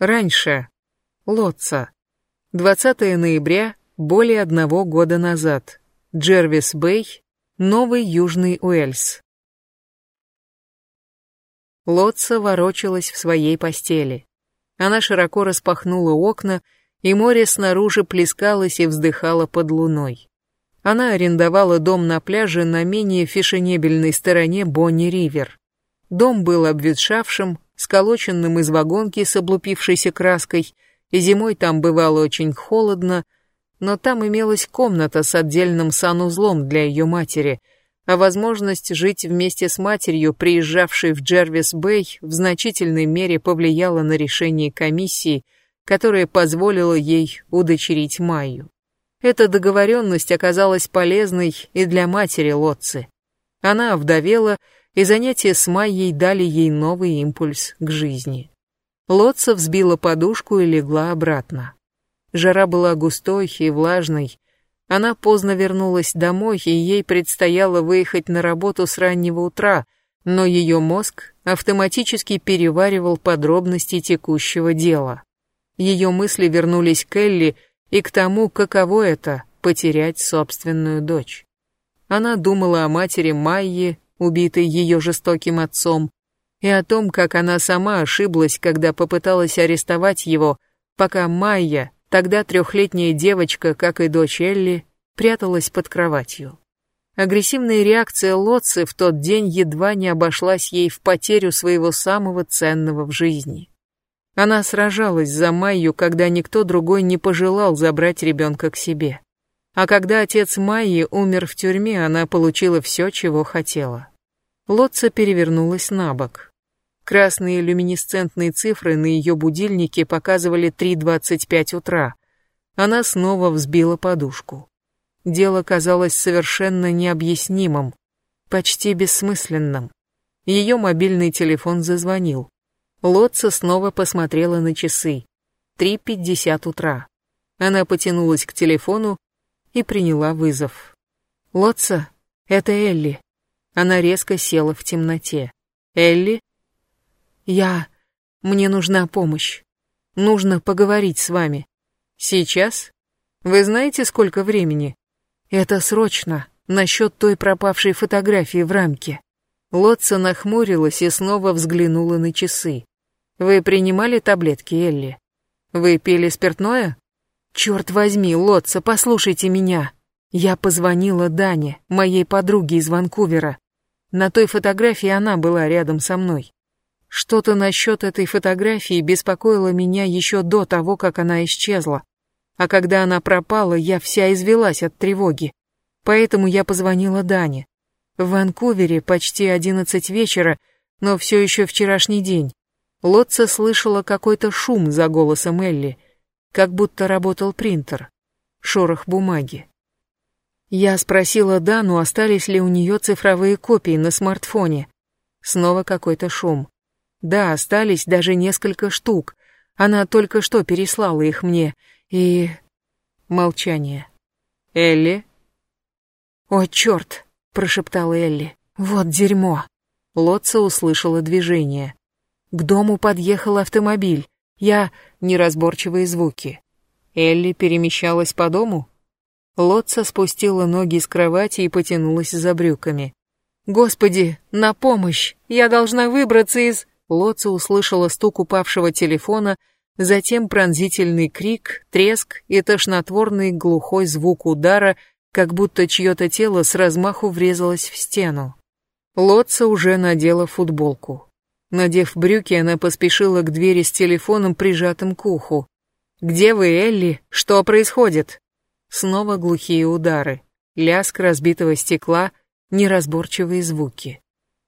Раньше. Лотца. 20 ноября, более одного года назад. Джервис Бэй, Новый Южный Уэльс. Лотца ворочалась в своей постели. Она широко распахнула окна, и море снаружи плескалось и вздыхало под луной. Она арендовала дом на пляже на менее фешенебельной стороне Бонни-Ривер. Дом был обветшавшим, сколоченным из вагонки с облупившейся краской, и зимой там бывало очень холодно, но там имелась комната с отдельным санузлом для ее матери, а возможность жить вместе с матерью, приезжавшей в Джервис-Бэй, в значительной мере повлияла на решение комиссии, которая позволила ей удочерить Майю. Эта договоренность оказалась полезной и для матери Лотцы. Она овдовела, и занятия с Майей дали ей новый импульс к жизни. Лотца взбила подушку и легла обратно. Жара была густой и влажной. Она поздно вернулась домой, и ей предстояло выехать на работу с раннего утра, но ее мозг автоматически переваривал подробности текущего дела. Ее мысли вернулись к Элли, и к тому, каково это — потерять собственную дочь. Она думала о матери Майе, убитой ее жестоким отцом, и о том, как она сама ошиблась, когда попыталась арестовать его, пока Майя, тогда трехлетняя девочка, как и дочь Элли, пряталась под кроватью. Агрессивная реакция Лотцы в тот день едва не обошлась ей в потерю своего самого ценного в жизни. Она сражалась за Майю, когда никто другой не пожелал забрать ребенка к себе. А когда отец Майи умер в тюрьме, она получила все, чего хотела. Лотца перевернулась на бок. Красные люминесцентные цифры на ее будильнике показывали 3.25 утра. Она снова взбила подушку. Дело казалось совершенно необъяснимым, почти бессмысленным. Ее мобильный телефон зазвонил. Лотца снова посмотрела на часы. 3.50 утра. Она потянулась к телефону и приняла вызов. «Лотца, это Элли». Она резко села в темноте. «Элли?» «Я... Мне нужна помощь. Нужно поговорить с вами». «Сейчас? Вы знаете, сколько времени?» «Это срочно. Насчет той пропавшей фотографии в рамке». Лотца нахмурилась и снова взглянула на часы. Вы принимали таблетки, Элли? Вы пили спиртное? Черт возьми, Лотца, послушайте меня. Я позвонила Дане, моей подруге из Ванкувера. На той фотографии она была рядом со мной. Что-то насчет этой фотографии беспокоило меня еще до того, как она исчезла. А когда она пропала, я вся извелась от тревоги. Поэтому я позвонила Дане. В Ванкувере почти одиннадцать вечера, но все еще вчерашний день. Лотца слышала какой-то шум за голосом Элли, как будто работал принтер. Шорох бумаги. Я спросила Дану, остались ли у нее цифровые копии на смартфоне. Снова какой-то шум. Да, остались даже несколько штук. Она только что переслала их мне. И... Молчание. «Элли?» «О, черт!» — прошептала Элли. «Вот дерьмо!» Лотца услышала движение. К дому подъехал автомобиль. Я... Неразборчивые звуки. Элли перемещалась по дому? Лотца спустила ноги с кровати и потянулась за брюками. «Господи, на помощь! Я должна выбраться из...» Лотца услышала стук упавшего телефона, затем пронзительный крик, треск и тошнотворный глухой звук удара, как будто чье-то тело с размаху врезалось в стену. Лотца уже надела футболку. Надев брюки, она поспешила к двери с телефоном, прижатым к уху. «Где вы, Элли? Что происходит?» Снова глухие удары, лязг разбитого стекла, неразборчивые звуки.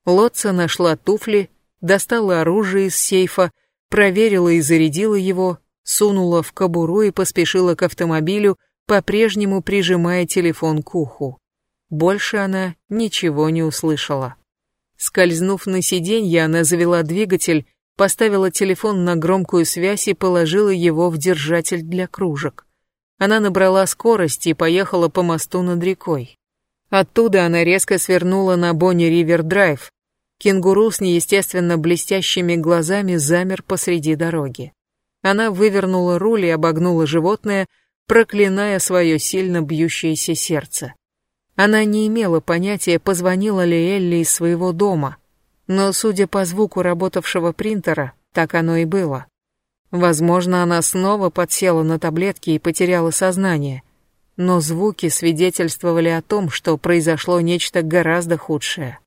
Лотца нашла туфли, достала оружие из сейфа, проверила и зарядила его, сунула в кобуру и поспешила к автомобилю, по-прежнему прижимая телефон к уху. Больше она ничего не услышала. Скользнув на сиденье, она завела двигатель, поставила телефон на громкую связь и положила его в держатель для кружек. Она набрала скорость и поехала по мосту над рекой. Оттуда она резко свернула на Бонни Ривер Драйв. Кенгуру с неестественно блестящими глазами замер посреди дороги. Она вывернула руль и обогнула животное, проклиная свое сильно бьющееся сердце. Она не имела понятия, позвонила ли Элли из своего дома, но, судя по звуку работавшего принтера, так оно и было. Возможно, она снова подсела на таблетки и потеряла сознание, но звуки свидетельствовали о том, что произошло нечто гораздо худшее.